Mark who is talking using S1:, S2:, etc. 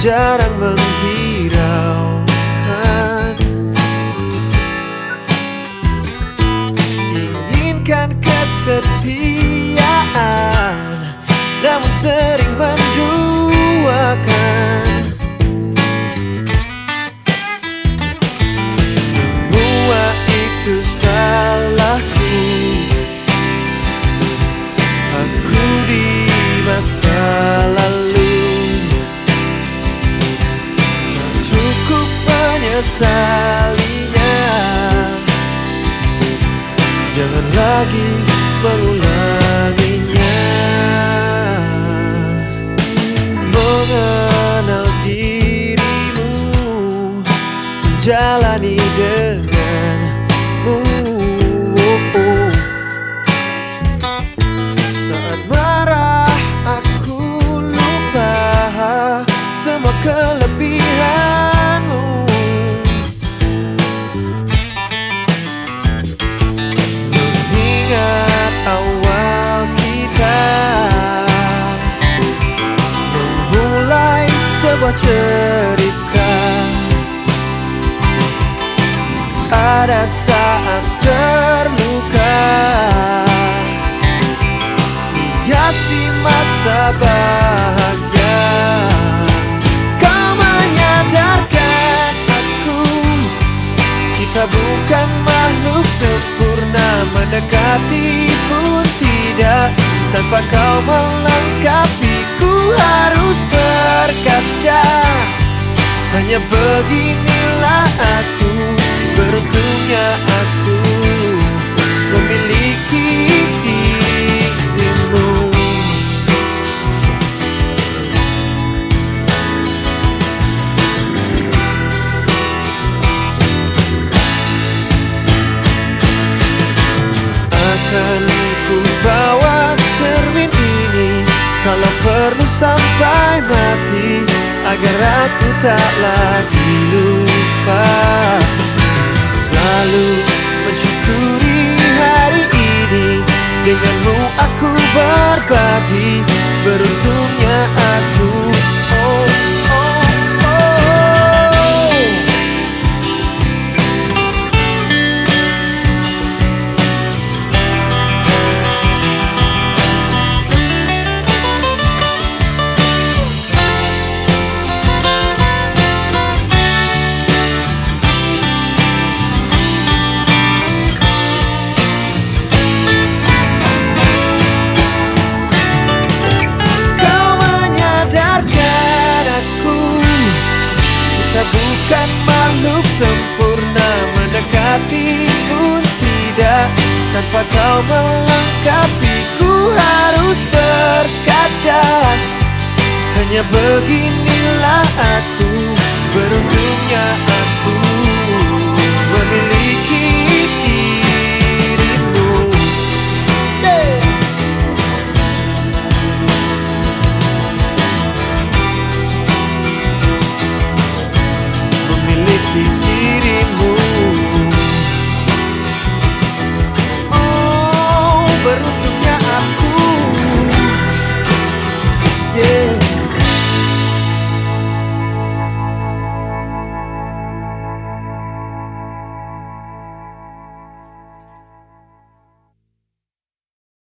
S1: jarang menghiraukan menyesalinya Jangan lagi mengulanginya. Mengenal dirimu Menjalani denganmu. Saat marah aku lupa Semua kelebihanmu cerita. Ada saat terluka. Hiasi masa bahagia. Kau menyadarkan aku Kita bukan makhluk sempurna Mendekati pun tidak. Tanpa kau melengkapi Ku harus berkaca. Hanya beginilah aku Agar aku tak lagi lupa. Selalu mensyukuri hari ini Denganmu aku berbagi tidak Tanpa kau melengkapi Ku harus berkaca. Hanya beginilah aku Beruntungnya aku Memiliki dirimu memiliki dirimu beruntung